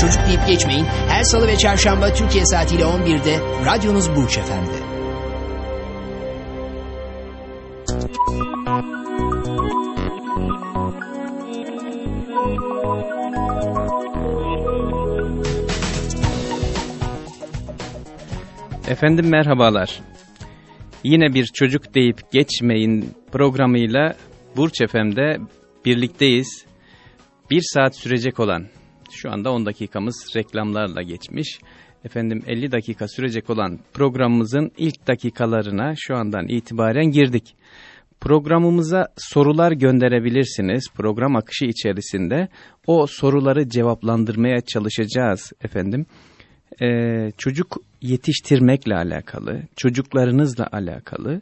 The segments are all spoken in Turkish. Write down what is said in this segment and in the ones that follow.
Çocuk deyip geçmeyin. Her salı ve çarşamba Türkiye saatiyle 11'de radyonuz Burç Efendi. Efendim merhabalar. Yine bir çocuk deyip geçmeyin programıyla Burç FM'de birlikteyiz. Bir saat sürecek olan, şu anda 10 dakikamız reklamlarla geçmiş. Efendim 50 dakika sürecek olan programımızın ilk dakikalarına şu andan itibaren girdik. Programımıza sorular gönderebilirsiniz. Program akışı içerisinde o soruları cevaplandırmaya çalışacağız efendim e, çocuk yetiştirmekle alakalı, çocuklarınızla alakalı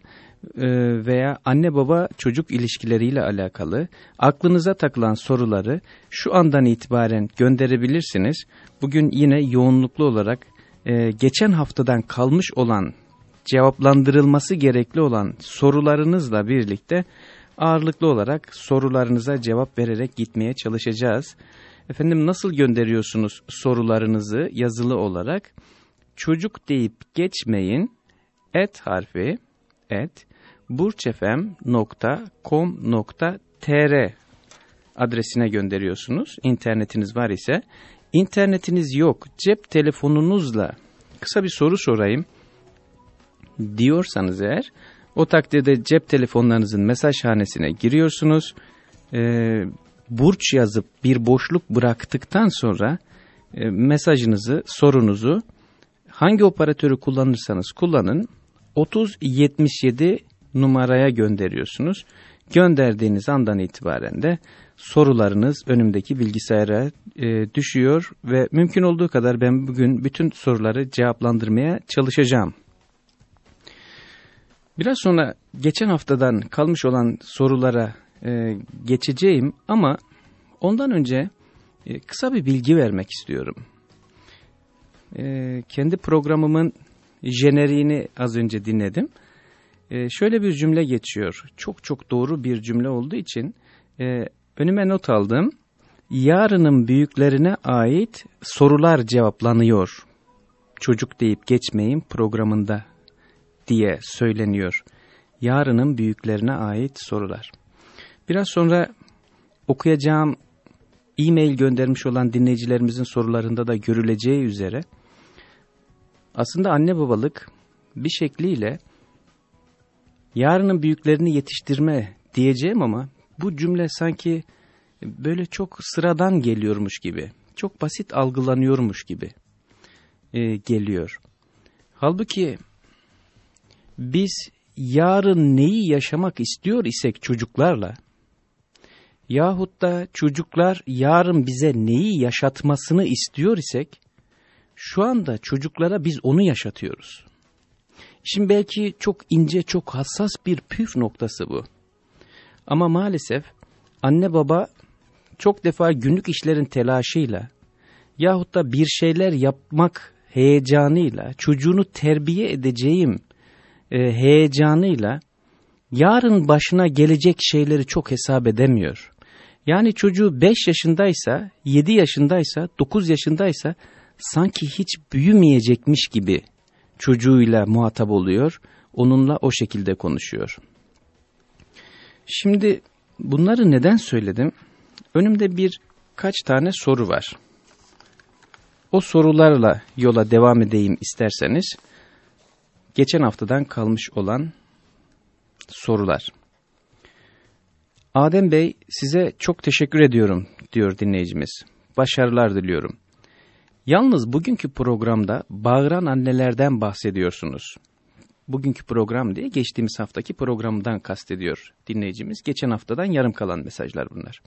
veya anne baba çocuk ilişkileriyle alakalı aklınıza takılan soruları şu andan itibaren gönderebilirsiniz. Bugün yine yoğunluklu olarak e, geçen haftadan kalmış olan cevaplandırılması gerekli olan sorularınızla birlikte ağırlıklı olarak sorularınıza cevap vererek gitmeye çalışacağız. Efendim nasıl gönderiyorsunuz sorularınızı yazılı olarak? Çocuk deyip geçmeyin. Et harfi et burçefem.com.tr adresine gönderiyorsunuz. İnternetiniz var ise. İnternetiniz yok. Cep telefonunuzla kısa bir soru sorayım diyorsanız eğer o takdirde cep telefonlarınızın mesajhanesine giriyorsunuz. Ee, burç yazıp bir boşluk bıraktıktan sonra e, mesajınızı, sorunuzu hangi operatörü kullanırsanız kullanın 3077 numaraya gönderiyorsunuz. Gönderdiğiniz andan itibaren de sorularınız önümdeki bilgisayara e, düşüyor ve mümkün olduğu kadar ben bugün bütün soruları cevaplandırmaya çalışacağım. Biraz sonra geçen haftadan kalmış olan sorulara e, geçeceğim ama ondan önce e, kısa bir bilgi vermek istiyorum. E, kendi programımın jeneriğini az önce dinledim. E, şöyle bir cümle geçiyor. Çok çok doğru bir cümle olduğu için e, önüme not aldım. Yarının büyüklerine ait sorular cevaplanıyor. Çocuk deyip geçmeyin programında diye söyleniyor. Yarının büyüklerine ait sorular. Biraz sonra okuyacağım e-mail göndermiş olan dinleyicilerimizin sorularında da görüleceği üzere aslında anne babalık bir şekliyle yarının büyüklerini yetiştirme diyeceğim ama bu cümle sanki böyle çok sıradan geliyormuş gibi, çok basit algılanıyormuş gibi e, geliyor. Halbuki biz yarın neyi yaşamak istiyor isek çocuklarla, yahut da çocuklar yarın bize neyi yaşatmasını istiyor isek, şu anda çocuklara biz onu yaşatıyoruz. Şimdi belki çok ince, çok hassas bir püf noktası bu. Ama maalesef anne baba çok defa günlük işlerin telaşıyla yahut da bir şeyler yapmak heyecanıyla, çocuğunu terbiye edeceğim e, heyecanıyla yarın başına gelecek şeyleri çok hesap edemiyor. Yani çocuğu 5 yaşındaysa, 7 yaşındaysa, 9 yaşındaysa sanki hiç büyümeyecekmiş gibi çocuğuyla muhatap oluyor, onunla o şekilde konuşuyor. Şimdi bunları neden söyledim? Önümde birkaç tane soru var. O sorularla yola devam edeyim isterseniz. Geçen haftadan kalmış olan sorular. Adem Bey size çok teşekkür ediyorum diyor dinleyicimiz. Başarılar diliyorum. Yalnız bugünkü programda bağıran annelerden bahsediyorsunuz. Bugünkü program diye geçtiğimiz haftaki programdan kastediyor dinleyicimiz. Geçen haftadan yarım kalan mesajlar bunlar.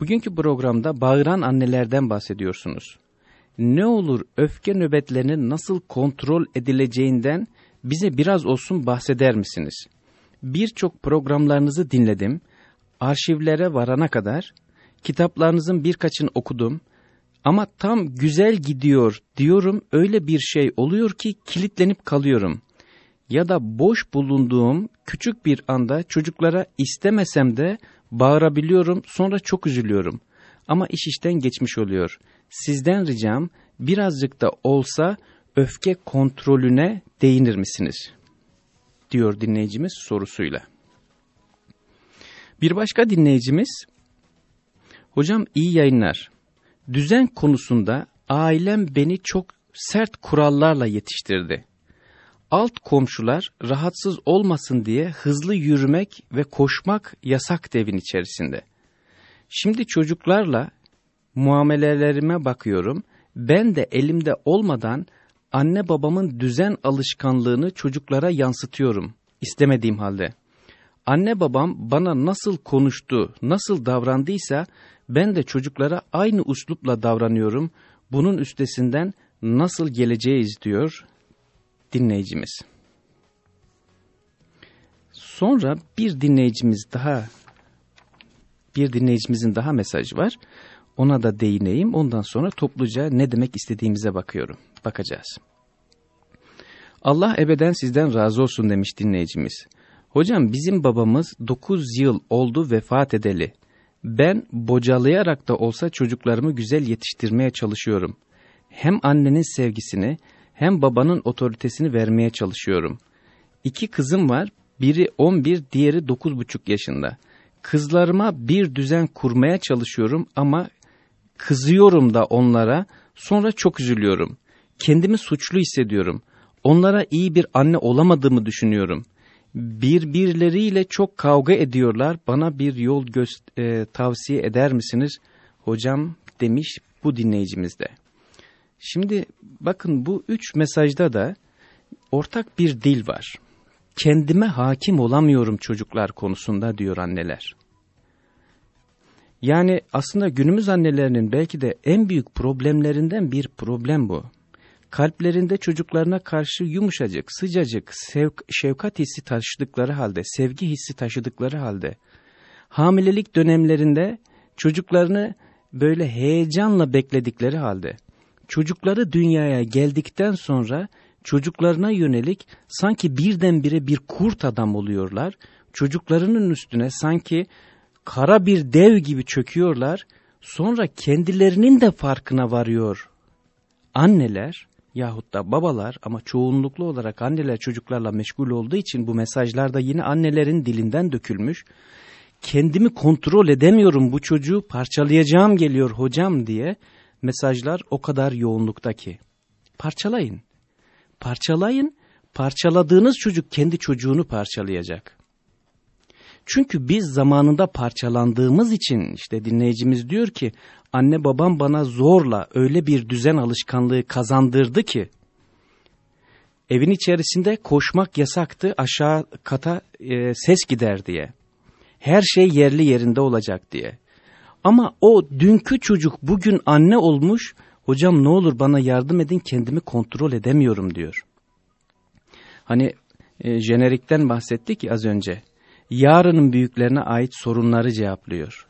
Bugünkü programda bağıran annelerden bahsediyorsunuz. Ne olur öfke nöbetlerinin nasıl kontrol edileceğinden bize biraz olsun bahseder misiniz? Birçok programlarınızı dinledim. Arşivlere varana kadar kitaplarınızın birkaçını okudum. Ama tam güzel gidiyor diyorum öyle bir şey oluyor ki kilitlenip kalıyorum. Ya da boş bulunduğum küçük bir anda çocuklara istemesem de bağırabiliyorum sonra çok üzülüyorum. Ama iş işten geçmiş oluyor. Sizden ricam birazcık da olsa öfke kontrolüne değinir misiniz? Diyor dinleyicimiz sorusuyla. Bir başka dinleyicimiz, Hocam iyi yayınlar. Düzen konusunda ailem beni çok sert kurallarla yetiştirdi. Alt komşular rahatsız olmasın diye hızlı yürümek ve koşmak yasak devin içerisinde. Şimdi çocuklarla muamelelerime bakıyorum. Ben de elimde olmadan anne babamın düzen alışkanlığını çocuklara yansıtıyorum istemediğim halde. Anne babam bana nasıl konuştu, nasıl davrandıysa ben de çocuklara aynı uslupla davranıyorum. Bunun üstesinden nasıl geleceğiz diyor dinleyicimiz. Sonra bir dinleyicimiz daha, bir dinleyicimizin daha mesajı var. Ona da değineyim. Ondan sonra topluca ne demek istediğimize bakıyorum. Bakacağız. Allah ebeden sizden razı olsun demiş dinleyicimiz. Hocam bizim babamız 9 yıl oldu vefat edeli. Ben bocalayarak da olsa çocuklarımı güzel yetiştirmeye çalışıyorum. Hem annenin sevgisini hem babanın otoritesini vermeye çalışıyorum. İki kızım var, biri 11, diğeri 9,5 yaşında. Kızlarıma bir düzen kurmaya çalışıyorum ama kızıyorum da onlara, sonra çok üzülüyorum. Kendimi suçlu hissediyorum. Onlara iyi bir anne olamadığımı düşünüyorum birbirleriyle çok kavga ediyorlar. Bana bir yol e, tavsiye eder misiniz? Hocam demiş bu dinleyicimiz de. Şimdi bakın bu üç mesajda da ortak bir dil var. Kendime hakim olamıyorum çocuklar konusunda diyor anneler. Yani aslında günümüz annelerinin belki de en büyük problemlerinden bir problem bu kalplerinde çocuklarına karşı yumuşacık, sıcacık, sevk, şefkat hissi taşıdıkları halde, sevgi hissi taşıdıkları halde, hamilelik dönemlerinde çocuklarını böyle heyecanla bekledikleri halde, çocukları dünyaya geldikten sonra çocuklarına yönelik sanki birdenbire bir kurt adam oluyorlar, çocuklarının üstüne sanki kara bir dev gibi çöküyorlar, sonra kendilerinin de farkına varıyor anneler yahut da babalar ama çoğunluklu olarak anneler çocuklarla meşgul olduğu için bu mesajlarda yine annelerin dilinden dökülmüş. Kendimi kontrol edemiyorum bu çocuğu parçalayacağım geliyor hocam diye mesajlar o kadar yoğunlukta ki. Parçalayın. Parçalayın. Parçaladığınız çocuk kendi çocuğunu parçalayacak. Çünkü biz zamanında parçalandığımız için işte dinleyicimiz diyor ki anne babam bana zorla öyle bir düzen alışkanlığı kazandırdı ki evin içerisinde koşmak yasaktı aşağı kata e, ses gider diye. Her şey yerli yerinde olacak diye. Ama o dünkü çocuk bugün anne olmuş hocam ne olur bana yardım edin kendimi kontrol edemiyorum diyor. Hani e, jenerikten bahsettik az önce yarının büyüklerine ait sorunları cevaplıyor.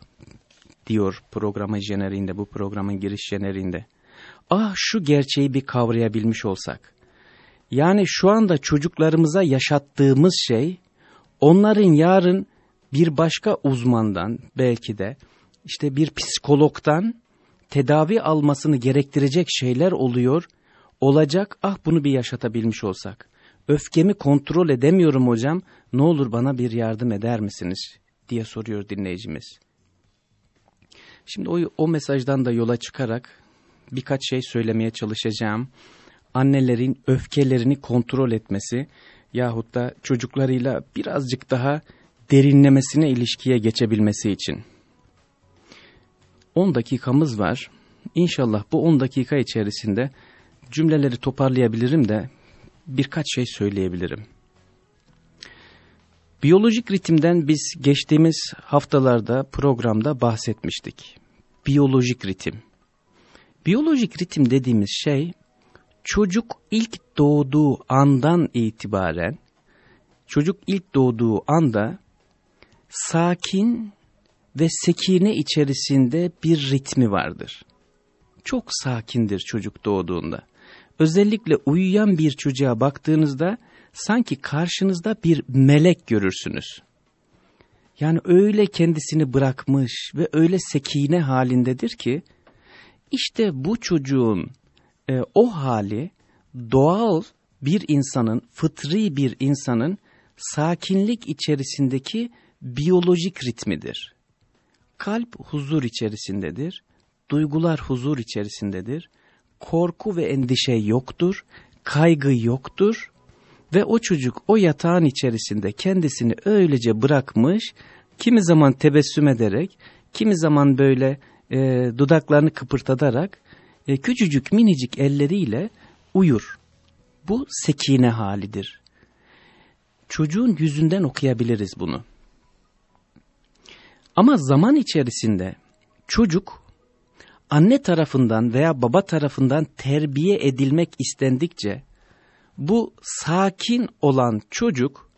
Diyor programın jeneriğinde, bu programın giriş jeneriğinde. Ah şu gerçeği bir kavrayabilmiş olsak. Yani şu anda çocuklarımıza yaşattığımız şey, onların yarın bir başka uzmandan belki de, işte bir psikologdan tedavi almasını gerektirecek şeyler oluyor, olacak, ah bunu bir yaşatabilmiş olsak. Öfkemi kontrol edemiyorum hocam, ne olur bana bir yardım eder misiniz diye soruyor dinleyicimiz. Şimdi o, o mesajdan da yola çıkarak birkaç şey söylemeye çalışacağım. Annelerin öfkelerini kontrol etmesi yahut da çocuklarıyla birazcık daha derinlemesine ilişkiye geçebilmesi için. 10 dakikamız var. İnşallah bu 10 dakika içerisinde cümleleri toparlayabilirim de birkaç şey söyleyebilirim. Biyolojik ritimden biz geçtiğimiz haftalarda programda bahsetmiştik. Biyolojik ritim. Biyolojik ritim dediğimiz şey çocuk ilk doğduğu andan itibaren çocuk ilk doğduğu anda sakin ve sekine içerisinde bir ritmi vardır. Çok sakindir çocuk doğduğunda. Özellikle uyuyan bir çocuğa baktığınızda sanki karşınızda bir melek görürsünüz. Yani öyle kendisini bırakmış ve öyle sekine halindedir ki, işte bu çocuğun e, o hali doğal bir insanın, fıtri bir insanın sakinlik içerisindeki biyolojik ritmidir. Kalp huzur içerisindedir, duygular huzur içerisindedir, korku ve endişe yoktur, kaygı yoktur ve o çocuk o yatağın içerisinde kendisini öylece bırakmış, kimi zaman tebessüm ederek, kimi zaman böyle e, dudaklarını kıpırtatarak, e, küçücük minicik elleriyle uyur. Bu sekine halidir. Çocuğun yüzünden okuyabiliriz bunu. Ama zaman içerisinde çocuk anne tarafından veya baba tarafından terbiye edilmek istendikçe bu sakin olan çocuk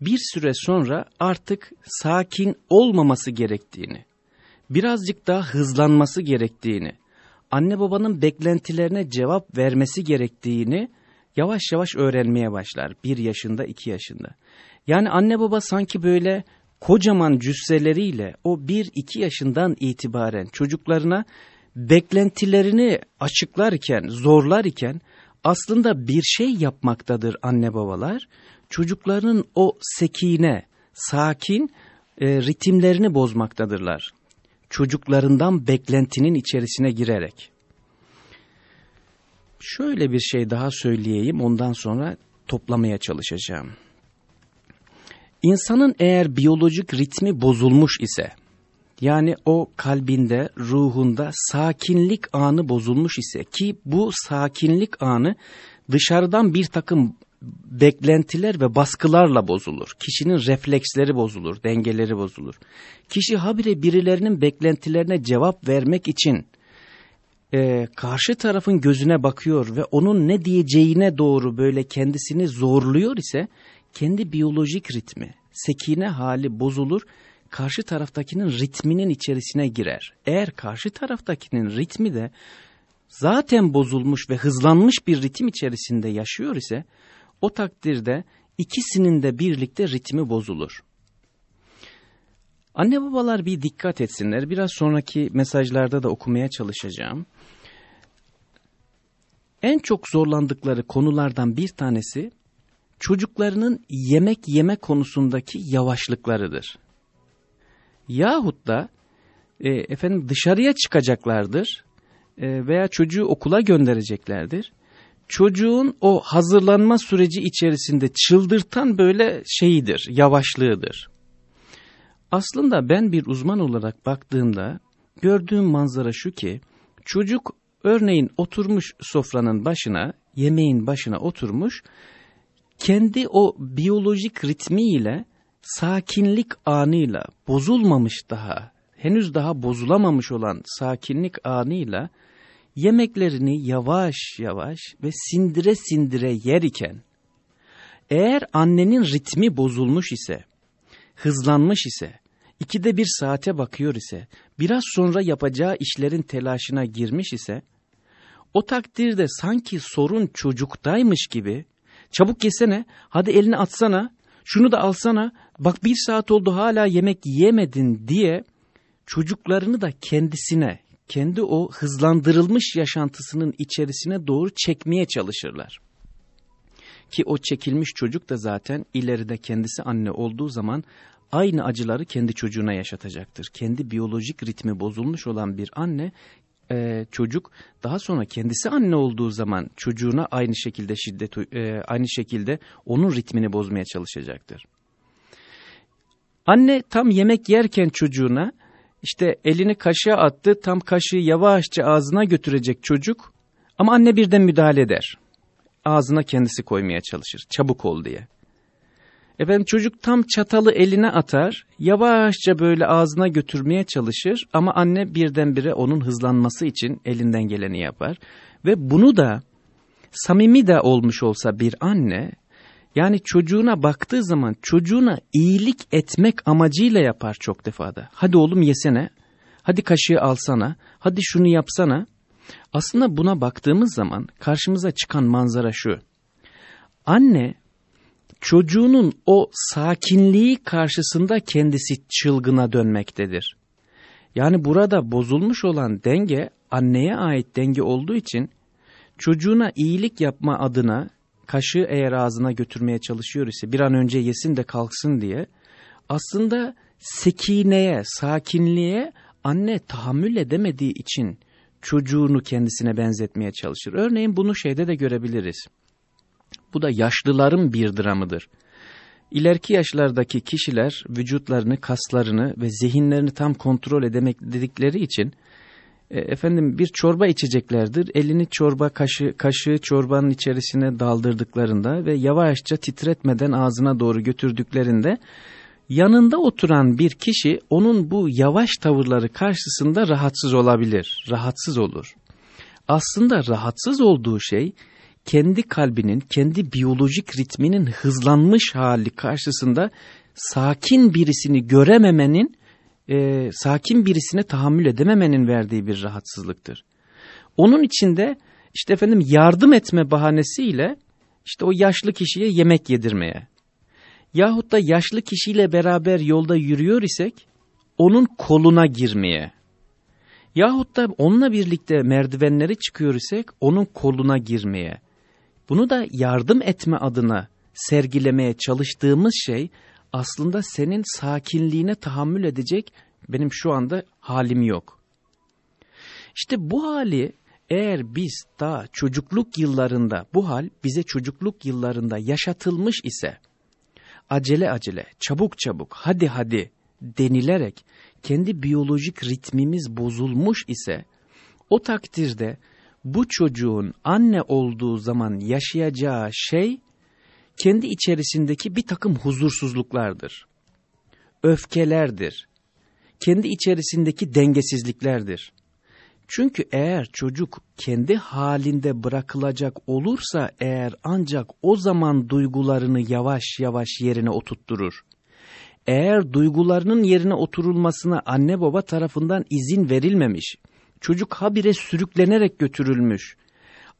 bir süre sonra artık sakin olmaması gerektiğini, birazcık daha hızlanması gerektiğini, anne babanın beklentilerine cevap vermesi gerektiğini yavaş yavaş öğrenmeye başlar. Bir yaşında, iki yaşında. Yani anne baba sanki böyle kocaman cüsseleriyle o bir iki yaşından itibaren çocuklarına beklentilerini açıklarken, zorlarken aslında bir şey yapmaktadır anne babalar. Çocukların o sekine, sakin e, ritimlerini bozmaktadırlar. Çocuklarından beklentinin içerisine girerek. Şöyle bir şey daha söyleyeyim ondan sonra toplamaya çalışacağım. İnsanın eğer biyolojik ritmi bozulmuş ise, yani o kalbinde, ruhunda sakinlik anı bozulmuş ise ki bu sakinlik anı dışarıdan bir takım beklentiler ve baskılarla bozulur. Kişinin refleksleri bozulur, dengeleri bozulur. Kişi habire birilerinin beklentilerine cevap vermek için e, karşı tarafın gözüne bakıyor ve onun ne diyeceğine doğru böyle kendisini zorluyor ise kendi biyolojik ritmi, sekine hali bozulur, karşı taraftakinin ritminin içerisine girer. Eğer karşı taraftakinin ritmi de zaten bozulmuş ve hızlanmış bir ritim içerisinde yaşıyor ise o takdirde ikisinin de birlikte ritmi bozulur. Anne babalar bir dikkat etsinler. Biraz sonraki mesajlarda da okumaya çalışacağım. En çok zorlandıkları konulardan bir tanesi çocuklarının yemek yeme konusundaki yavaşlıklarıdır. Yahut da e, efendim dışarıya çıkacaklardır e, veya çocuğu okula göndereceklerdir. Çocuğun o hazırlanma süreci içerisinde çıldırtan böyle şeyidir, yavaşlığıdır. Aslında ben bir uzman olarak baktığımda gördüğüm manzara şu ki çocuk örneğin oturmuş sofranın başına, yemeğin başına oturmuş kendi o biyolojik ritmiyle, sakinlik anıyla, bozulmamış daha, henüz daha bozulamamış olan sakinlik anıyla, yemeklerini yavaş yavaş ve sindire sindire yer iken, eğer annenin ritmi bozulmuş ise, hızlanmış ise, ikide bir saate bakıyor ise, biraz sonra yapacağı işlerin telaşına girmiş ise, o takdirde sanki sorun çocuktaymış gibi, Çabuk yesene, hadi elini atsana, şunu da alsana, bak bir saat oldu hala yemek yemedin diye çocuklarını da kendisine, kendi o hızlandırılmış yaşantısının içerisine doğru çekmeye çalışırlar. Ki o çekilmiş çocuk da zaten ileride kendisi anne olduğu zaman aynı acıları kendi çocuğuna yaşatacaktır. Kendi biyolojik ritmi bozulmuş olan bir anne e, çocuk daha sonra kendisi anne olduğu zaman çocuğuna aynı şekilde şiddet e, aynı şekilde onun ritmini bozmaya çalışacaktır. Anne tam yemek yerken çocuğuna işte elini kaşığa attı tam kaşığı yavaşça ağzına götürecek çocuk ama anne birden müdahale eder. Ağzına kendisi koymaya çalışır çabuk ol diye. Efendim çocuk tam çatalı eline atar, yavaşça böyle ağzına götürmeye çalışır ama anne birdenbire onun hızlanması için elinden geleni yapar. Ve bunu da samimi de olmuş olsa bir anne, yani çocuğuna baktığı zaman çocuğuna iyilik etmek amacıyla yapar çok defada. Hadi oğlum yesene, hadi kaşığı alsana, hadi şunu yapsana. Aslında buna baktığımız zaman karşımıza çıkan manzara şu. Anne çocuğunun o sakinliği karşısında kendisi çılgına dönmektedir. Yani burada bozulmuş olan denge anneye ait denge olduğu için çocuğuna iyilik yapma adına kaşığı eğer ağzına götürmeye çalışıyor ise bir an önce yesin de kalksın diye aslında sekineye, sakinliğe anne tahammül edemediği için çocuğunu kendisine benzetmeye çalışır. Örneğin bunu şeyde de görebiliriz. Bu da yaşlıların bir dramıdır. İleriki yaşlardaki kişiler vücutlarını, kaslarını ve zihinlerini tam kontrol edemek dedikleri için e, efendim bir çorba içeceklerdir. Elini çorba kaşı, kaşığı çorbanın içerisine daldırdıklarında ve yavaşça titretmeden ağzına doğru götürdüklerinde yanında oturan bir kişi onun bu yavaş tavırları karşısında rahatsız olabilir, rahatsız olur. Aslında rahatsız olduğu şey kendi kalbinin, kendi biyolojik ritminin hızlanmış hali karşısında sakin birisini görememenin, e, sakin birisine tahammül edememenin verdiği bir rahatsızlıktır. Onun içinde işte efendim yardım etme bahanesiyle işte o yaşlı kişiye yemek yedirmeye. Yahut da yaşlı kişiyle beraber yolda yürüyor isek onun koluna girmeye. Yahut da onunla birlikte merdivenleri çıkıyor isek onun koluna girmeye. Bunu da yardım etme adına sergilemeye çalıştığımız şey aslında senin sakinliğine tahammül edecek benim şu anda halim yok. İşte bu hali eğer biz daha çocukluk yıllarında bu hal bize çocukluk yıllarında yaşatılmış ise acele acele çabuk çabuk hadi hadi denilerek kendi biyolojik ritmimiz bozulmuş ise o takdirde bu çocuğun anne olduğu zaman yaşayacağı şey kendi içerisindeki bir takım huzursuzluklardır. Öfkelerdir. Kendi içerisindeki dengesizliklerdir. Çünkü eğer çocuk kendi halinde bırakılacak olursa eğer ancak o zaman duygularını yavaş yavaş yerine oturtturur. Eğer duygularının yerine oturulmasına anne baba tarafından izin verilmemiş, Çocuk habire sürüklenerek götürülmüş.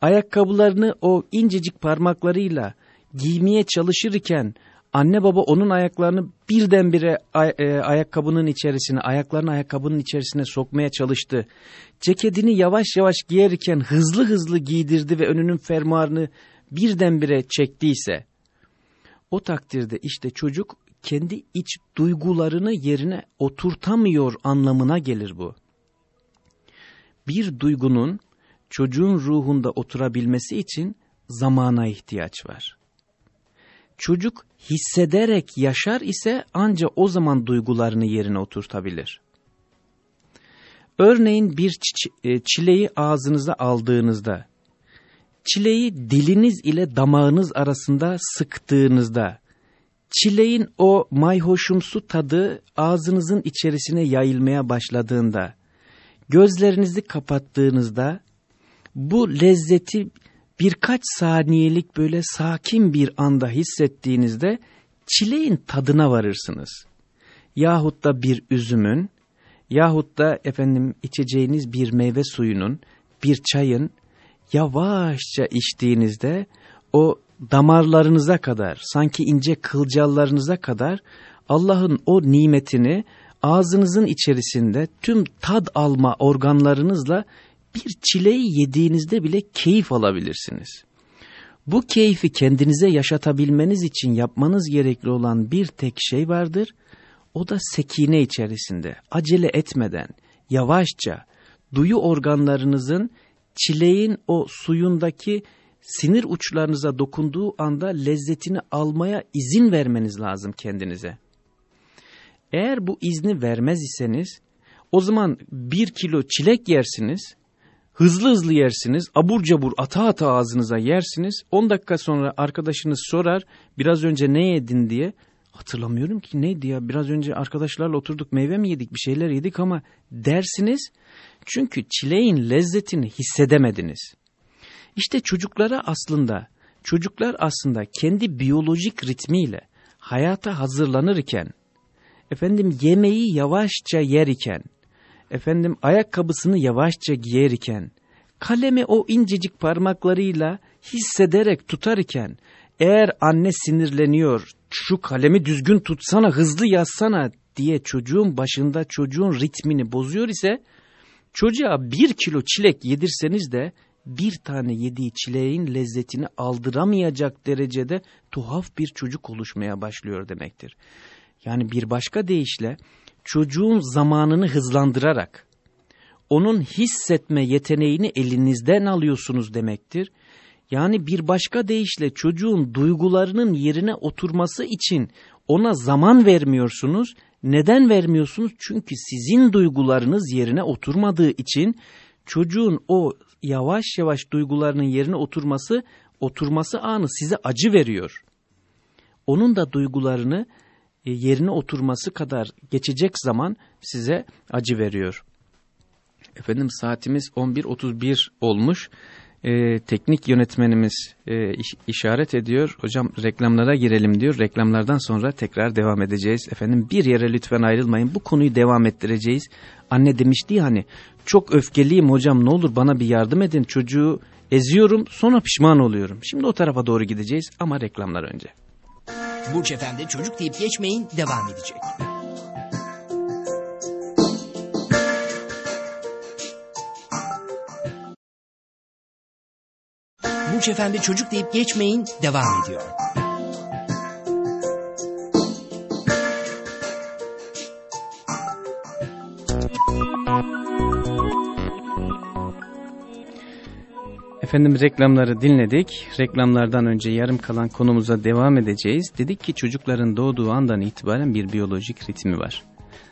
Ayakkabılarını o incecik parmaklarıyla giymeye çalışırken anne baba onun ayaklarını birdenbire ay e, ayakkabının içerisine, ayaklarını ayakkabının içerisine sokmaya çalıştı. Ceketini yavaş yavaş giyerken hızlı hızlı giydirdi ve önünün fermuarını birdenbire çektiyse, o takdirde işte çocuk kendi iç duygularını yerine oturtamıyor anlamına gelir bu bir duygunun çocuğun ruhunda oturabilmesi için zamana ihtiyaç var. Çocuk hissederek yaşar ise ancak o zaman duygularını yerine oturtabilir. Örneğin bir e, çileği ağzınıza aldığınızda, çileği diliniz ile damağınız arasında sıktığınızda, çileğin o mayhoşumsu tadı ağzınızın içerisine yayılmaya başladığında, gözlerinizi kapattığınızda bu lezzeti birkaç saniyelik böyle sakin bir anda hissettiğinizde çileğin tadına varırsınız. Yahut da bir üzümün, yahut da efendim içeceğiniz bir meyve suyunun, bir çayın yavaşça içtiğinizde o damarlarınıza kadar, sanki ince kılcallarınıza kadar Allah'ın o nimetini ağzınızın içerisinde tüm tad alma organlarınızla bir çileyi yediğinizde bile keyif alabilirsiniz. Bu keyfi kendinize yaşatabilmeniz için yapmanız gerekli olan bir tek şey vardır. O da sekine içerisinde, acele etmeden, yavaşça, duyu organlarınızın çileğin o suyundaki sinir uçlarınıza dokunduğu anda lezzetini almaya izin vermeniz lazım kendinize. Eğer bu izni vermez iseniz o zaman bir kilo çilek yersiniz, hızlı hızlı yersiniz, abur cabur ata ata ağzınıza yersiniz. 10 dakika sonra arkadaşınız sorar biraz önce ne yedin diye Hatırlamıyorum ki neydi ya biraz önce arkadaşlarla oturduk meyve mi yedik bir şeyler yedik ama dersiniz çünkü çileğin lezzetini hissedemediniz. İşte çocuklara aslında çocuklar aslında kendi biyolojik ritmiyle hayata hazırlanırken efendim yemeği yavaşça yer iken efendim ayakkabısını yavaşça giyer iken kalemi o incecik parmaklarıyla hissederek tutar iken eğer anne sinirleniyor şu kalemi düzgün tutsana hızlı yazsana diye çocuğun başında çocuğun ritmini bozuyor ise çocuğa bir kilo çilek yedirseniz de bir tane yediği çileğin lezzetini aldıramayacak derecede tuhaf bir çocuk oluşmaya başlıyor demektir. Yani bir başka deyişle çocuğun zamanını hızlandırarak onun hissetme yeteneğini elinizden alıyorsunuz demektir. Yani bir başka deyişle çocuğun duygularının yerine oturması için ona zaman vermiyorsunuz. Neden vermiyorsunuz? Çünkü sizin duygularınız yerine oturmadığı için çocuğun o yavaş yavaş duygularının yerine oturması, oturması anı size acı veriyor. Onun da duygularını yerine oturması kadar geçecek zaman size acı veriyor. Efendim saatimiz 11.31 olmuş. Ee, teknik yönetmenimiz e, iş, işaret ediyor. Hocam reklamlara girelim diyor. Reklamlardan sonra tekrar devam edeceğiz. Efendim bir yere lütfen ayrılmayın. Bu konuyu devam ettireceğiz. Anne demişti hani çok öfkeliyim hocam ne olur bana bir yardım edin. Çocuğu eziyorum sonra pişman oluyorum. Şimdi o tarafa doğru gideceğiz ama reklamlar önce. Burç Efendi çocuk deyip geçmeyin devam edecek. Burç Efendi çocuk deyip geçmeyin devam ediyor. Efendim reklamları dinledik. Reklamlardan önce yarım kalan konumuza devam edeceğiz. Dedik ki çocukların doğduğu andan itibaren bir biyolojik ritmi var.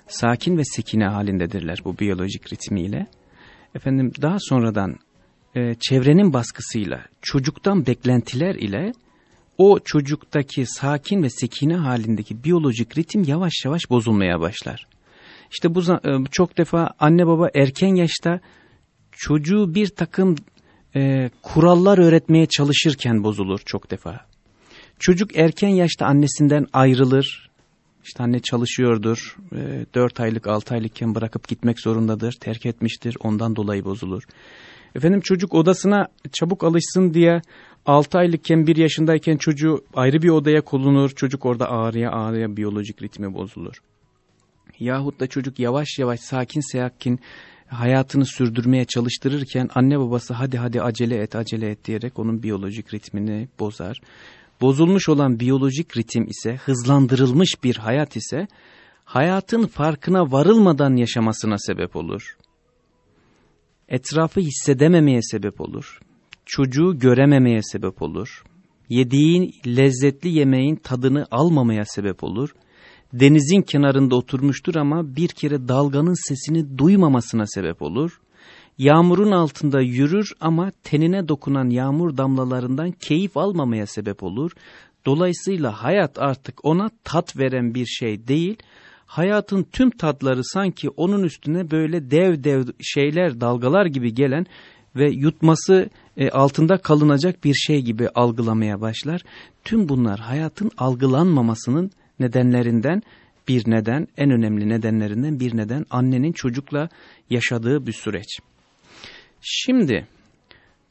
Sakin ve sekine halindedirler bu biyolojik ritmiyle. Efendim daha sonradan e, çevrenin baskısıyla, çocuktan beklentiler ile o çocuktaki sakin ve sekine halindeki biyolojik ritim yavaş yavaş bozulmaya başlar. İşte bu e, çok defa anne baba erken yaşta çocuğu bir takım e, kurallar öğretmeye çalışırken bozulur çok defa. Çocuk erken yaşta annesinden ayrılır. İşte anne çalışıyordur. E, 4 aylık 6 aylıkken bırakıp gitmek zorundadır. Terk etmiştir. Ondan dolayı bozulur. Efendim çocuk odasına çabuk alışsın diye 6 aylıkken 1 yaşındayken çocuğu ayrı bir odaya konulur. Çocuk orada ağrıya ağrıya biyolojik ritmi bozulur. Yahut da çocuk yavaş yavaş sakin sakin hayatını sürdürmeye çalıştırırken anne babası hadi hadi acele et acele et diyerek onun biyolojik ritmini bozar. Bozulmuş olan biyolojik ritim ise hızlandırılmış bir hayat ise hayatın farkına varılmadan yaşamasına sebep olur. Etrafı hissedememeye sebep olur. Çocuğu görememeye sebep olur. Yediğin lezzetli yemeğin tadını almamaya sebep olur denizin kenarında oturmuştur ama bir kere dalganın sesini duymamasına sebep olur. Yağmurun altında yürür ama tenine dokunan yağmur damlalarından keyif almamaya sebep olur. Dolayısıyla hayat artık ona tat veren bir şey değil, hayatın tüm tatları sanki onun üstüne böyle dev dev şeyler, dalgalar gibi gelen ve yutması e, altında kalınacak bir şey gibi algılamaya başlar. Tüm bunlar hayatın algılanmamasının nedenlerinden bir neden, en önemli nedenlerinden bir neden annenin çocukla yaşadığı bir süreç. Şimdi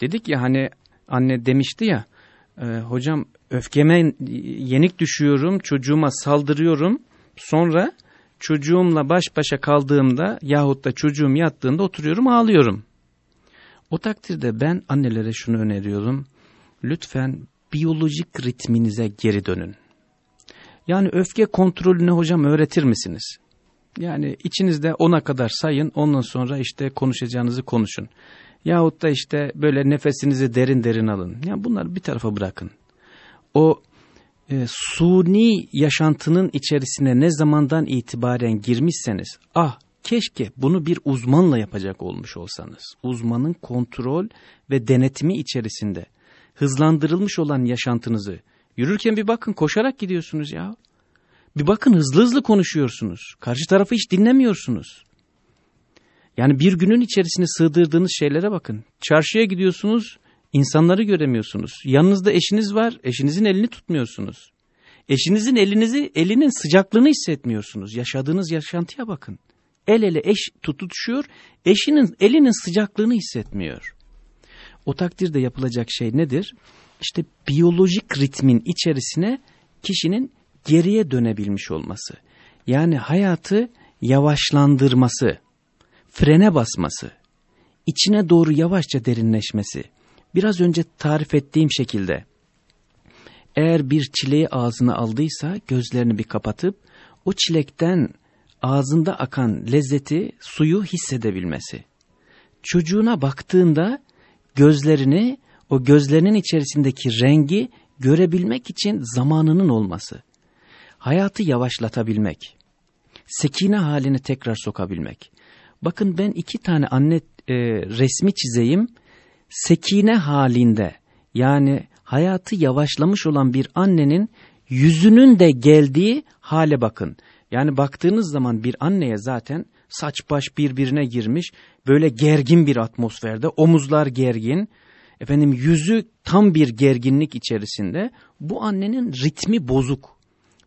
dedik ya hani anne demişti ya e, hocam öfkeme yenik düşüyorum çocuğuma saldırıyorum sonra çocuğumla baş başa kaldığımda yahut da çocuğum yattığında oturuyorum ağlıyorum. O takdirde ben annelere şunu öneriyorum lütfen biyolojik ritminize geri dönün. Yani öfke kontrolünü hocam öğretir misiniz? Yani içinizde ona kadar sayın ondan sonra işte konuşacağınızı konuşun. Yahut da işte böyle nefesinizi derin derin alın. Yani bunları bir tarafa bırakın. O e, suni yaşantının içerisine ne zamandan itibaren girmişseniz ah keşke bunu bir uzmanla yapacak olmuş olsanız. Uzmanın kontrol ve denetimi içerisinde hızlandırılmış olan yaşantınızı Yürürken bir bakın koşarak gidiyorsunuz ya. Bir bakın hızlı hızlı konuşuyorsunuz. Karşı tarafı hiç dinlemiyorsunuz. Yani bir günün içerisine sığdırdığınız şeylere bakın. Çarşıya gidiyorsunuz, insanları göremiyorsunuz. Yanınızda eşiniz var, eşinizin elini tutmuyorsunuz. Eşinizin elinizi, elinin sıcaklığını hissetmiyorsunuz. Yaşadığınız yaşantıya bakın. El ele eş tutuşuyor, eşinin elinin sıcaklığını hissetmiyor. O takdirde yapılacak şey nedir? İşte biyolojik ritmin içerisine kişinin geriye dönebilmiş olması. Yani hayatı yavaşlandırması, frene basması, içine doğru yavaşça derinleşmesi. Biraz önce tarif ettiğim şekilde eğer bir çileği ağzına aldıysa gözlerini bir kapatıp o çilekten ağzında akan lezzeti, suyu hissedebilmesi. Çocuğuna baktığında gözlerini, o gözlerinin içerisindeki rengi görebilmek için zamanının olması. Hayatı yavaşlatabilmek. Sekine halini tekrar sokabilmek. Bakın ben iki tane anne e, resmi çizeyim. Sekine halinde yani hayatı yavaşlamış olan bir annenin yüzünün de geldiği hale bakın. Yani baktığınız zaman bir anneye zaten saç baş birbirine girmiş, böyle gergin bir atmosferde, omuzlar gergin, efendim yüzü tam bir gerginlik içerisinde. Bu annenin ritmi bozuk,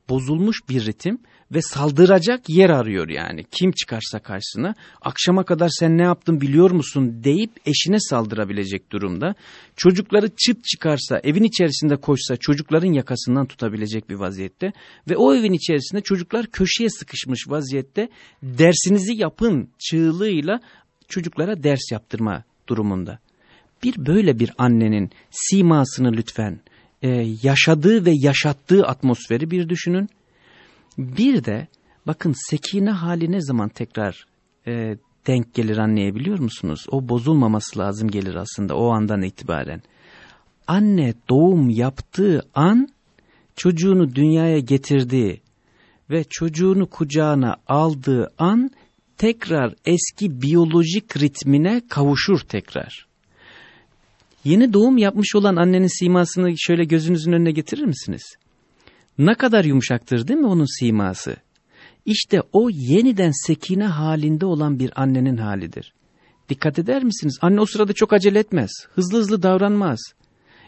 bozulmuş bir ritim ve saldıracak yer arıyor yani. Kim çıkarsa karşısına akşama kadar sen ne yaptın biliyor musun deyip eşine saldırabilecek durumda. Çocukları çıt çıkarsa evin içerisinde koşsa çocukların yakasından tutabilecek bir vaziyette. Ve o evin içerisinde çocuklar köşeye sıkışmış vaziyette dersinizi yapın çığlığıyla çocuklara ders yaptırma durumunda. Bir böyle bir annenin simasını lütfen e, yaşadığı ve yaşattığı atmosferi bir düşünün bir de bakın sekine hali ne zaman tekrar e, denk gelir anlayabiliyor musunuz? O bozulmaması lazım gelir aslında o andan itibaren. Anne doğum yaptığı an çocuğunu dünyaya getirdiği ve çocuğunu kucağına aldığı an tekrar eski biyolojik ritmine kavuşur tekrar. Yeni doğum yapmış olan annenin simasını şöyle gözünüzün önüne getirir misiniz? Ne kadar yumuşaktır değil mi onun siması? İşte o yeniden sekine halinde olan bir annenin halidir. Dikkat eder misiniz? Anne o sırada çok acele etmez. Hızlı hızlı davranmaz.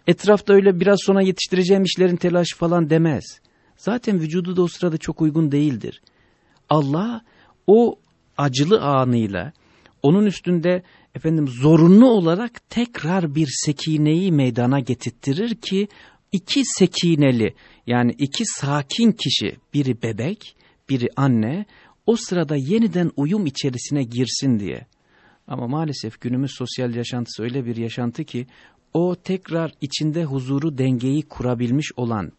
Etrafta öyle biraz sonra yetiştireceğim işlerin telaşı falan demez. Zaten vücudu da o sırada çok uygun değildir. Allah o acılı anıyla onun üstünde efendim zorunlu olarak tekrar bir sekineyi meydana getirttirir ki iki sekineli yani iki sakin kişi biri bebek biri anne o sırada yeniden uyum içerisine girsin diye. Ama maalesef günümüz sosyal yaşantısı öyle bir yaşantı ki o tekrar içinde huzuru dengeyi kurabilmiş olan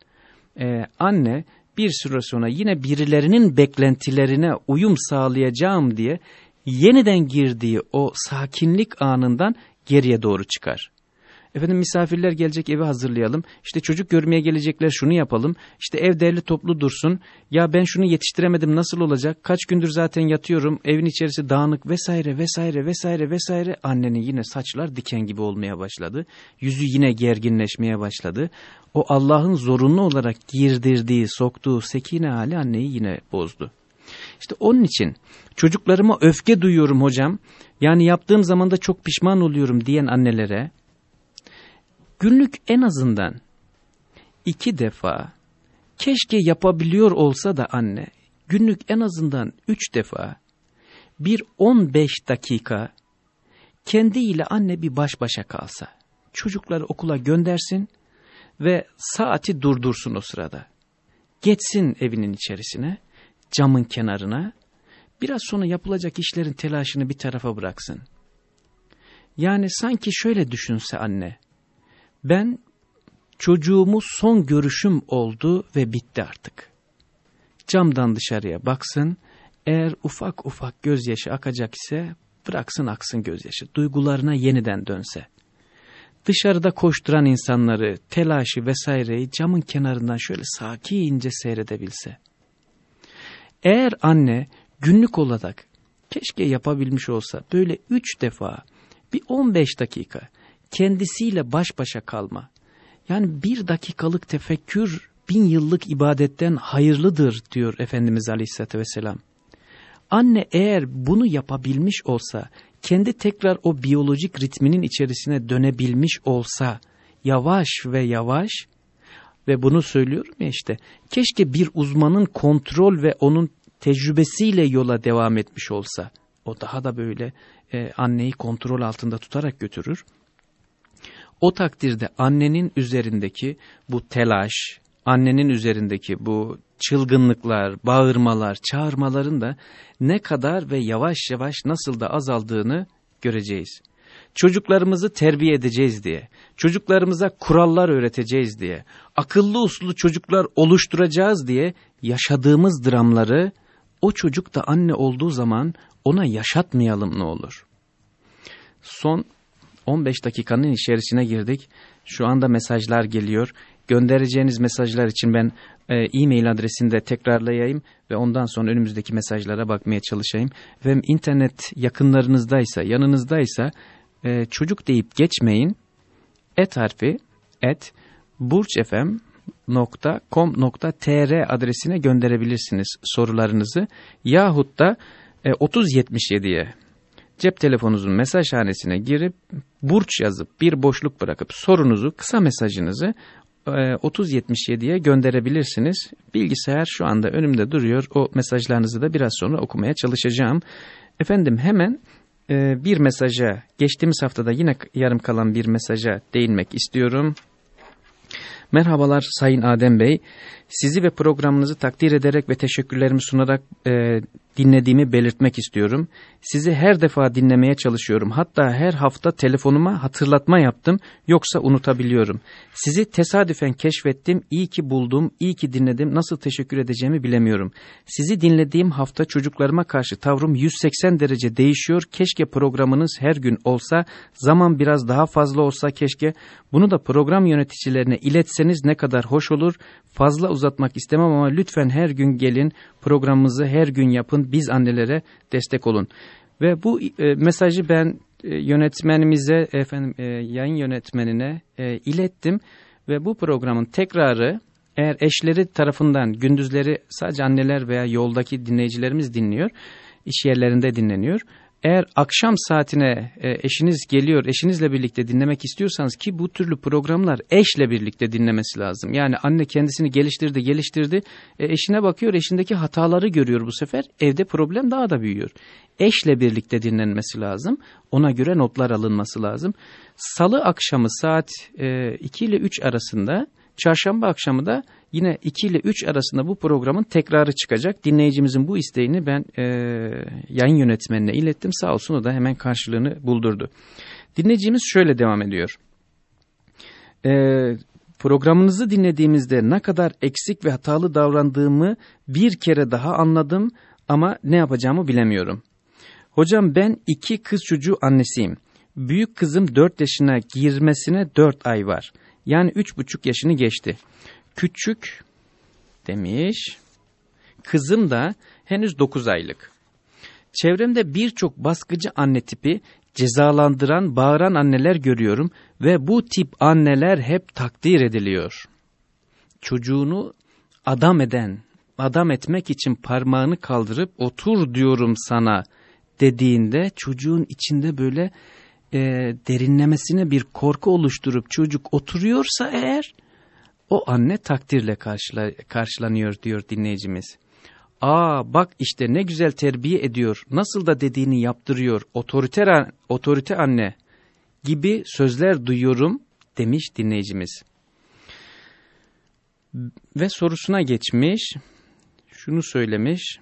e, anne bir süre sonra yine birilerinin beklentilerine uyum sağlayacağım diye yeniden girdiği o sakinlik anından geriye doğru çıkar. Efendim misafirler gelecek evi hazırlayalım. İşte çocuk görmeye gelecekler şunu yapalım. İşte ev derli toplu dursun. Ya ben şunu yetiştiremedim nasıl olacak? Kaç gündür zaten yatıyorum. Evin içerisi dağınık vesaire vesaire vesaire vesaire. Annenin yine saçlar diken gibi olmaya başladı. Yüzü yine gerginleşmeye başladı. O Allah'ın zorunlu olarak girdirdiği, soktuğu sekine hali anneyi yine bozdu. İşte onun için çocuklarıma öfke duyuyorum hocam. Yani yaptığım zaman da çok pişman oluyorum diyen annelere günlük en azından iki defa keşke yapabiliyor olsa da anne günlük en azından üç defa bir on beş dakika kendiyle anne bir baş başa kalsa çocukları okula göndersin ve saati durdursun o sırada. Geçsin evinin içerisine, camın kenarına, biraz sonra yapılacak işlerin telaşını bir tarafa bıraksın. Yani sanki şöyle düşünse anne, ben çocuğumu son görüşüm oldu ve bitti artık. Camdan dışarıya baksın, eğer ufak ufak gözyaşı akacak ise bıraksın aksın gözyaşı, duygularına yeniden dönse. Dışarıda koşturan insanları, telaşı vesaireyi camın kenarından şöyle sakince seyredebilse. Eğer anne günlük olarak keşke yapabilmiş olsa böyle üç defa bir on beş dakika kendisiyle baş başa kalma. Yani bir dakikalık tefekkür bin yıllık ibadetten hayırlıdır diyor Efendimiz Aleyhisselatü Vesselam. Anne eğer bunu yapabilmiş olsa, kendi tekrar o biyolojik ritminin içerisine dönebilmiş olsa, yavaş ve yavaş ve bunu söylüyorum ya işte, keşke bir uzmanın kontrol ve onun tecrübesiyle yola devam etmiş olsa, o daha da böyle e, anneyi kontrol altında tutarak götürür. O takdirde annenin üzerindeki bu telaş, annenin üzerindeki bu çılgınlıklar, bağırmalar, çağırmaların da ne kadar ve yavaş yavaş nasıl da azaldığını göreceğiz. Çocuklarımızı terbiye edeceğiz diye, çocuklarımıza kurallar öğreteceğiz diye, akıllı uslu çocuklar oluşturacağız diye yaşadığımız dramları o çocuk da anne olduğu zaman ona yaşatmayalım ne olur. Son 15 dakikanın içerisine girdik. Şu anda mesajlar geliyor. Göndereceğiniz mesajlar için ben e, e-mail adresini tekrarlayayım ve ondan sonra önümüzdeki mesajlara bakmaya çalışayım. Ve internet yakınlarınızdaysa, yanınızdaysa e, çocuk deyip geçmeyin. Et harfi et burçfm.com.tr adresine gönderebilirsiniz sorularınızı. Yahut da e, 3077'ye cep telefonunuzun mesajhanesine girip burç yazıp bir boşluk bırakıp sorunuzu kısa mesajınızı 3077'ye gönderebilirsiniz. Bilgisayar şu anda önümde duruyor. O mesajlarınızı da biraz sonra okumaya çalışacağım. Efendim hemen e, bir mesaja geçtiğimiz haftada yine yarım kalan bir mesaja değinmek istiyorum. Merhabalar Sayın Adem Bey. Sizi ve programınızı takdir ederek ve teşekkürlerimi sunarak e, dinlediğimi belirtmek istiyorum. Sizi her defa dinlemeye çalışıyorum. Hatta her hafta telefonuma hatırlatma yaptım. Yoksa unutabiliyorum. Sizi tesadüfen keşfettim. İyi ki buldum. iyi ki dinledim. Nasıl teşekkür edeceğimi bilemiyorum. Sizi dinlediğim hafta çocuklarıma karşı tavrım 180 derece değişiyor. Keşke programınız her gün olsa. Zaman biraz daha fazla olsa keşke. Bunu da program yöneticilerine iletseniz ne kadar hoş olur. Fazla uzatmak istemem ama lütfen her gün gelin programımızı her gün yapın biz annelere destek olun. Ve bu e, mesajı ben e, yönetmenimize efendim e, yayın yönetmenine e, ilettim ve bu programın tekrarı eğer eşleri tarafından gündüzleri sadece anneler veya yoldaki dinleyicilerimiz dinliyor, iş yerlerinde dinleniyor. Eğer akşam saatine e, eşiniz geliyor, eşinizle birlikte dinlemek istiyorsanız ki bu türlü programlar eşle birlikte dinlemesi lazım. Yani anne kendisini geliştirdi, geliştirdi, e, eşine bakıyor, eşindeki hataları görüyor bu sefer, evde problem daha da büyüyor. Eşle birlikte dinlenmesi lazım, ona göre notlar alınması lazım. Salı akşamı saat e, 2 ile 3 arasında, çarşamba akşamı da Yine 2 ile 3 arasında bu programın tekrarı çıkacak. Dinleyicimizin bu isteğini ben e, yayın yönetmenine ilettim. Sağ olsun o da hemen karşılığını buldurdu. Dinleyicimiz şöyle devam ediyor. E, programınızı dinlediğimizde ne kadar eksik ve hatalı davrandığımı bir kere daha anladım ama ne yapacağımı bilemiyorum. Hocam ben iki kız çocuğu annesiyim. Büyük kızım 4 yaşına girmesine 4 ay var. Yani 3,5 yaşını geçti küçük demiş. Kızım da henüz 9 aylık. Çevremde birçok baskıcı anne tipi cezalandıran, bağıran anneler görüyorum ve bu tip anneler hep takdir ediliyor. Çocuğunu adam eden, adam etmek için parmağını kaldırıp otur diyorum sana dediğinde çocuğun içinde böyle e, derinlemesine bir korku oluşturup çocuk oturuyorsa eğer o anne takdirle karşıla, karşılanıyor diyor dinleyicimiz. Aa bak işte ne güzel terbiye ediyor, nasıl da dediğini yaptırıyor, otoriter, otorite anne gibi sözler duyuyorum demiş dinleyicimiz. Ve sorusuna geçmiş, şunu söylemiş,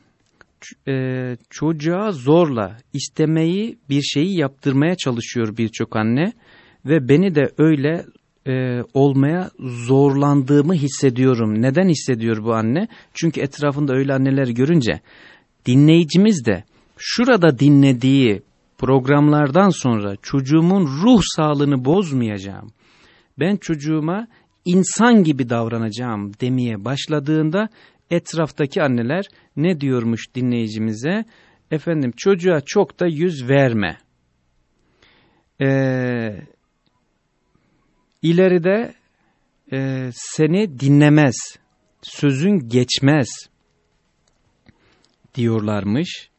e, çocuğa zorla istemeyi bir şeyi yaptırmaya çalışıyor birçok anne ve beni de öyle e, olmaya zorlandığımı hissediyorum. Neden hissediyor bu anne? Çünkü etrafında öyle anneler görünce dinleyicimiz de şurada dinlediği programlardan sonra çocuğumun ruh sağlığını bozmayacağım. Ben çocuğuma insan gibi davranacağım demeye başladığında etraftaki anneler ne diyormuş dinleyicimize? Efendim çocuğa çok da yüz verme. Eee ileride e, seni dinlemez sözün geçmez diyorlarmış.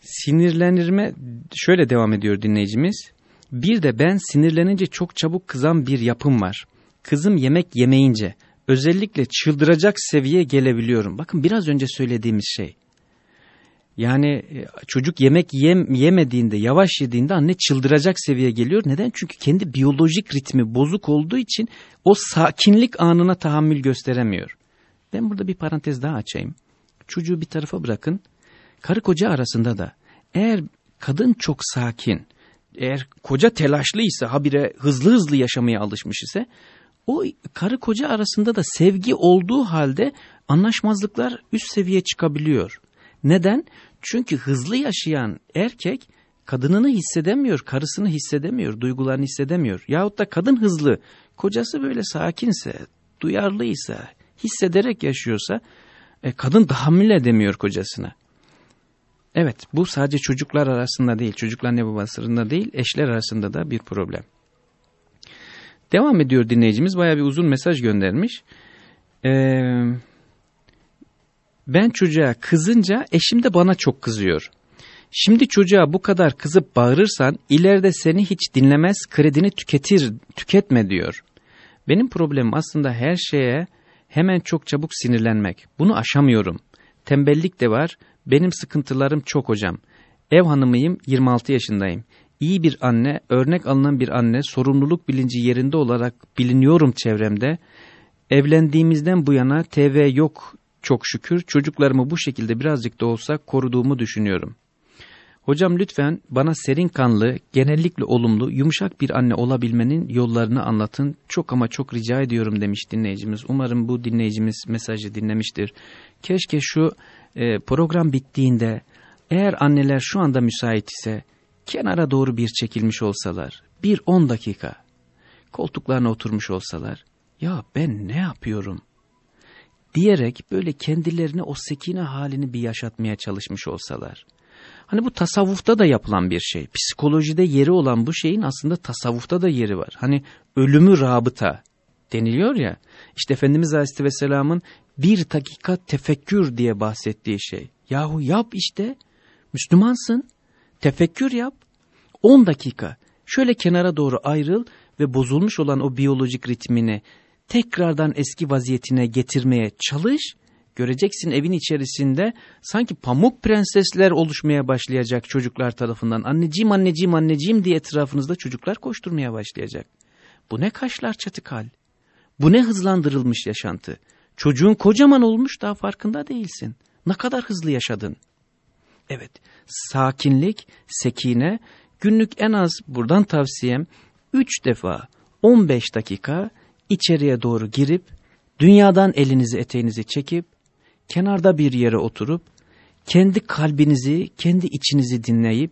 Sinirlenirme şöyle devam ediyor dinleyicimiz. Bir de ben sinirlenince çok çabuk kızan bir yapım var. Kızım yemek yemeyince özellikle çıldıracak seviyeye gelebiliyorum. Bakın biraz önce söylediğimiz şey. Yani e, çocuk yemek yem, yemediğinde, yavaş yediğinde anne çıldıracak seviyeye geliyor. Neden? Çünkü kendi biyolojik ritmi bozuk olduğu için o sakinlik anına tahammül gösteremiyor. Ben burada bir parantez daha açayım. Çocuğu bir tarafa bırakın. Karı koca arasında da eğer kadın çok sakin, eğer koca telaşlıysa, habire hızlı hızlı yaşamaya alışmış ise o karı koca arasında da sevgi olduğu halde anlaşmazlıklar üst seviye çıkabiliyor. Neden? Çünkü hızlı yaşayan erkek kadınını hissedemiyor, karısını hissedemiyor, duygularını hissedemiyor. Yahut da kadın hızlı, kocası böyle sakinse, duyarlıysa, hissederek yaşıyorsa e, kadın tahammül edemiyor kocasına. Evet bu sadece çocuklar arasında değil, çocuklar ne babasında değil, eşler arasında da bir problem. Devam ediyor dinleyicimiz, baya bir uzun mesaj göndermiş. Eee ben çocuğa kızınca eşim de bana çok kızıyor. Şimdi çocuğa bu kadar kızıp bağırırsan ileride seni hiç dinlemez kredini tüketir, tüketme diyor. Benim problemim aslında her şeye hemen çok çabuk sinirlenmek. Bunu aşamıyorum. Tembellik de var. Benim sıkıntılarım çok hocam. Ev hanımıyım, 26 yaşındayım. İyi bir anne, örnek alınan bir anne, sorumluluk bilinci yerinde olarak biliniyorum çevremde. Evlendiğimizden bu yana TV yok çok şükür çocuklarımı bu şekilde birazcık da olsa koruduğumu düşünüyorum. Hocam lütfen bana serin kanlı, genellikle olumlu, yumuşak bir anne olabilmenin yollarını anlatın. Çok ama çok rica ediyorum demiş dinleyicimiz. Umarım bu dinleyicimiz mesajı dinlemiştir. Keşke şu e, program bittiğinde eğer anneler şu anda müsait ise kenara doğru bir çekilmiş olsalar, bir on dakika koltuklarına oturmuş olsalar, ya ben ne yapıyorum?'' Diyerek böyle kendilerine o sekine halini bir yaşatmaya çalışmış olsalar. Hani bu tasavvufta da yapılan bir şey. Psikolojide yeri olan bu şeyin aslında tasavvufta da yeri var. Hani ölümü rabıta deniliyor ya. İşte Efendimiz Aleyhisselam'ın bir dakika tefekkür diye bahsettiği şey. Yahu yap işte. Müslümansın. Tefekkür yap. 10 dakika. Şöyle kenara doğru ayrıl ve bozulmuş olan o biyolojik ritmini tekrardan eski vaziyetine getirmeye çalış. Göreceksin evin içerisinde sanki pamuk prensesler oluşmaya başlayacak çocuklar tarafından. Anneciğim anneciğim anneciğim diye etrafınızda çocuklar koşturmaya başlayacak. Bu ne kaşlar çatık hal. Bu ne hızlandırılmış yaşantı. Çocuğun kocaman olmuş daha farkında değilsin. Ne kadar hızlı yaşadın. Evet sakinlik, sekine günlük en az buradan tavsiyem 3 defa 15 dakika içeriye doğru girip, dünyadan elinizi eteğinizi çekip, kenarda bir yere oturup, kendi kalbinizi, kendi içinizi dinleyip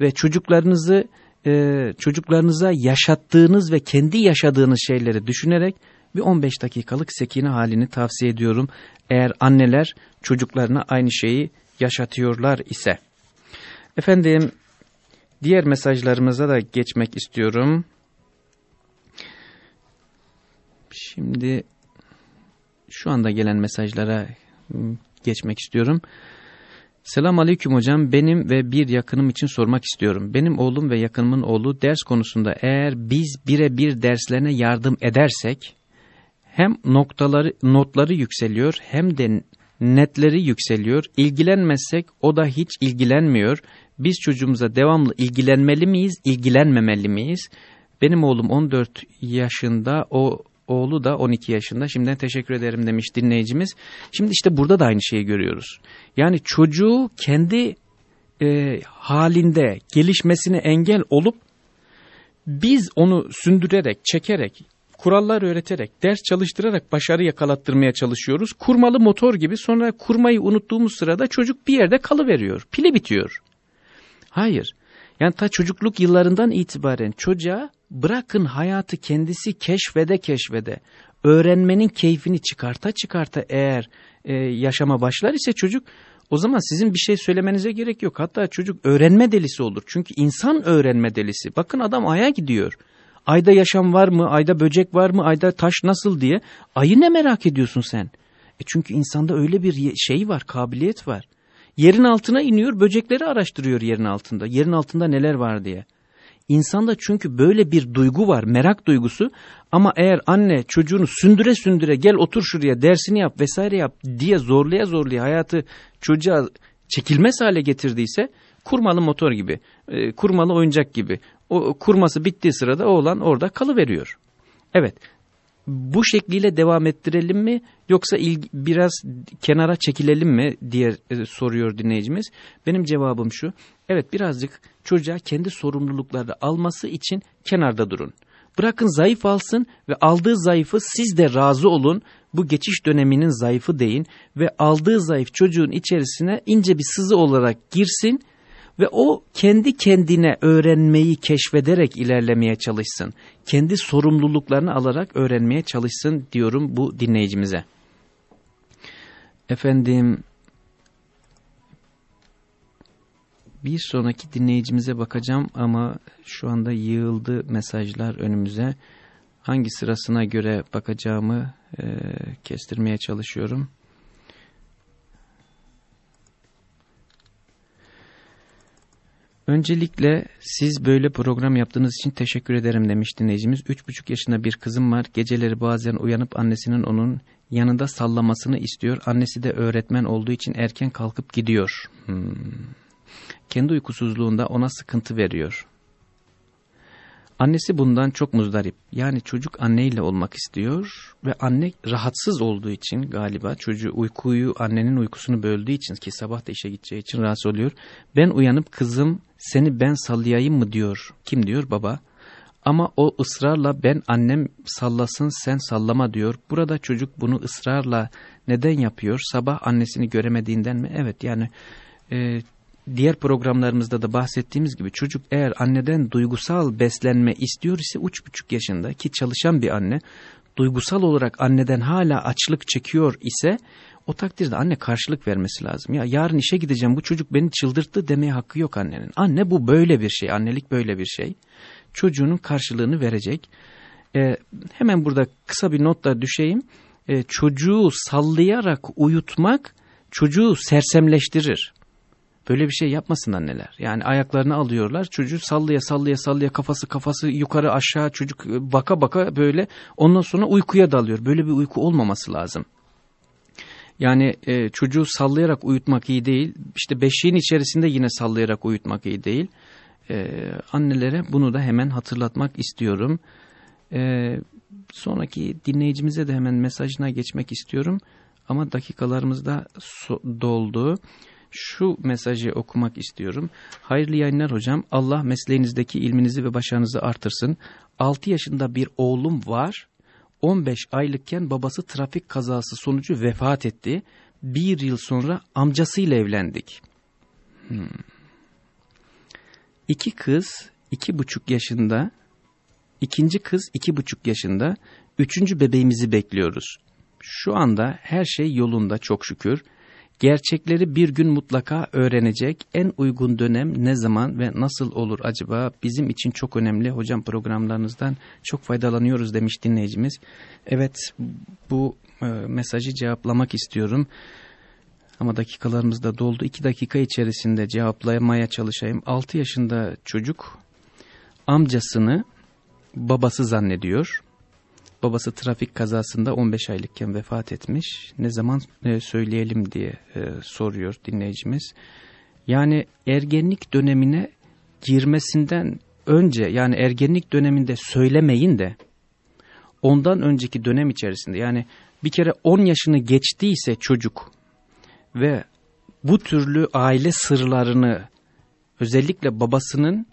ve çocuklarınızı e, çocuklarınıza yaşattığınız ve kendi yaşadığınız şeyleri düşünerek bir 15 dakikalık sekine halini tavsiye ediyorum. Eğer anneler çocuklarına aynı şeyi yaşatıyorlar ise. Efendim diğer mesajlarımıza da geçmek istiyorum. Şimdi şu anda gelen mesajlara ıı, geçmek istiyorum. Selam aleyküm hocam. Benim ve bir yakınım için sormak istiyorum. Benim oğlum ve yakınımın oğlu ders konusunda eğer biz birebir derslerine yardım edersek hem noktaları notları yükseliyor hem de netleri yükseliyor. İlgilenmezsek o da hiç ilgilenmiyor. Biz çocuğumuza devamlı ilgilenmeli miyiz, ilgilenmemeli miyiz? Benim oğlum 14 yaşında, o oğlu da 12 yaşında. Şimdiden teşekkür ederim demiş dinleyicimiz. Şimdi işte burada da aynı şeyi görüyoruz. Yani çocuğu kendi e, halinde gelişmesine engel olup biz onu sündürerek, çekerek, kurallar öğreterek, ders çalıştırarak başarı yakalattırmaya çalışıyoruz. Kurmalı motor gibi sonra kurmayı unuttuğumuz sırada çocuk bir yerde kalıveriyor. Pili bitiyor. Hayır. Yani ta çocukluk yıllarından itibaren çocuğa bırakın hayatı kendisi keşfede keşfede öğrenmenin keyfini çıkarta çıkarta eğer e, yaşama başlar ise çocuk o zaman sizin bir şey söylemenize gerek yok. Hatta çocuk öğrenme delisi olur. Çünkü insan öğrenme delisi. Bakın adam aya gidiyor. Ayda yaşam var mı? Ayda böcek var mı? Ayda taş nasıl diye. Ayı ne merak ediyorsun sen? E çünkü insanda öyle bir şey var, kabiliyet var. Yerin altına iniyor, böcekleri araştırıyor yerin altında. Yerin altında neler var diye. İnsanda çünkü böyle bir duygu var, merak duygusu. Ama eğer anne çocuğunu sündüre sündüre gel otur şuraya dersini yap vesaire yap diye zorlaya zorlaya hayatı çocuğa çekilmez hale getirdiyse kurmalı motor gibi, e, kurmalı oyuncak gibi. O kurması bittiği sırada oğlan orada kalıveriyor. Evet bu şekliyle devam ettirelim mi yoksa biraz kenara çekilelim mi diye e, soruyor dinleyicimiz. Benim cevabım şu. Evet birazcık çocuğa kendi sorumlulukları alması için kenarda durun. Bırakın zayıf alsın ve aldığı zayıfı siz de razı olun. Bu geçiş döneminin zayıfı deyin ve aldığı zayıf çocuğun içerisine ince bir sızı olarak girsin ve o kendi kendine öğrenmeyi keşfederek ilerlemeye çalışsın. Kendi sorumluluklarını alarak öğrenmeye çalışsın diyorum bu dinleyicimize. Efendim bir sonraki dinleyicimize bakacağım ama şu anda yığıldı mesajlar önümüze. Hangi sırasına göre bakacağımı e, kestirmeye çalışıyorum. Öncelikle siz böyle program yaptığınız için teşekkür ederim demiş dinleyicimiz. Üç buçuk yaşında bir kızım var. Geceleri bazen uyanıp annesinin onun yanında sallamasını istiyor. Annesi de öğretmen olduğu için erken kalkıp gidiyor. Hmm. Kendi uykusuzluğunda ona sıkıntı veriyor. Annesi bundan çok muzdarip. Yani çocuk anneyle olmak istiyor ve anne rahatsız olduğu için galiba çocuğu uykuyu annenin uykusunu böldüğü için ki sabah da işe gideceği için rahatsız oluyor. Ben uyanıp kızım seni ben sallayayım mı diyor. Kim diyor? Baba. Ama o ısrarla ben annem sallasın sen sallama diyor. Burada çocuk bunu ısrarla neden yapıyor? Sabah annesini göremediğinden mi? Evet yani e, diğer programlarımızda da bahsettiğimiz gibi çocuk eğer anneden duygusal beslenme istiyor ise uç buçuk yaşında ki çalışan bir anne duygusal olarak anneden hala açlık çekiyor ise o takdirde anne karşılık vermesi lazım. Ya yarın işe gideceğim bu çocuk beni çıldırttı demeye hakkı yok annenin. Anne bu böyle bir şey annelik böyle bir şey. Çocuğunun karşılığını verecek. Ee, hemen burada kısa bir notla düşeyim. Ee, çocuğu sallayarak uyutmak çocuğu sersemleştirir. Böyle bir şey yapmasın anneler. Yani ayaklarını alıyorlar çocuğu sallaya sallaya sallaya kafası kafası yukarı aşağı çocuk e, baka baka böyle ondan sonra uykuya dalıyor. Böyle bir uyku olmaması lazım. Yani e, çocuğu sallayarak uyutmak iyi değil. İşte beşiğin içerisinde yine sallayarak uyutmak iyi değil. E, annelere bunu da hemen hatırlatmak istiyorum. E, sonraki dinleyicimize de hemen mesajına geçmek istiyorum. Ama dakikalarımız da doldu şu mesajı okumak istiyorum. Hayırlı yayınlar hocam. Allah mesleğinizdeki ilminizi ve başarınızı artırsın. 6 yaşında bir oğlum var. 15 aylıkken babası trafik kazası sonucu vefat etti. Bir yıl sonra amcasıyla evlendik. Hmm. İki kız iki buçuk yaşında, ikinci kız iki buçuk yaşında, üçüncü bebeğimizi bekliyoruz. Şu anda her şey yolunda çok şükür. Gerçekleri bir gün mutlaka öğrenecek. En uygun dönem ne zaman ve nasıl olur acaba? Bizim için çok önemli. Hocam programlarınızdan çok faydalanıyoruz demiş dinleyicimiz. Evet bu e, mesajı cevaplamak istiyorum. Ama dakikalarımız da doldu. İki dakika içerisinde cevaplamaya çalışayım. Altı yaşında çocuk amcasını babası zannediyor. Babası trafik kazasında 15 aylıkken vefat etmiş. Ne zaman e, söyleyelim diye e, soruyor dinleyicimiz. Yani ergenlik dönemine girmesinden önce yani ergenlik döneminde söylemeyin de ondan önceki dönem içerisinde yani bir kere 10 yaşını geçtiyse çocuk ve bu türlü aile sırlarını özellikle babasının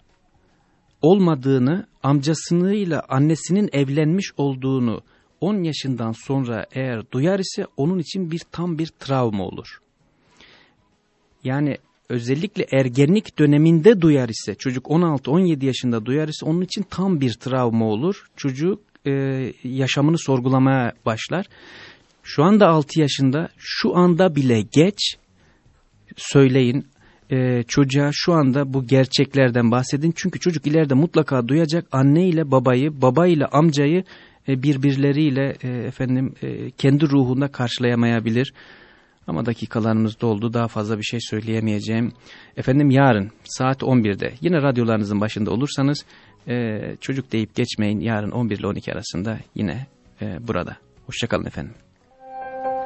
olmadığını, amcasıyla annesinin evlenmiş olduğunu 10 yaşından sonra eğer duyar ise onun için bir tam bir travma olur. Yani özellikle ergenlik döneminde duyar ise çocuk 16-17 yaşında duyar ise onun için tam bir travma olur. Çocuk e, yaşamını sorgulamaya başlar. Şu anda 6 yaşında şu anda bile geç söyleyin e, çocuğa şu anda bu gerçeklerden bahsedin. Çünkü çocuk ileride mutlaka duyacak anne ile babayı, baba ile amcayı e, birbirleriyle e, efendim e, kendi ruhunda karşılayamayabilir. Ama dakikalarımız doldu. Daha fazla bir şey söyleyemeyeceğim. Efendim yarın saat 11'de yine radyolarınızın başında olursanız e, çocuk deyip geçmeyin. Yarın 11 ile 12 arasında yine e, burada. Hoşçakalın efendim.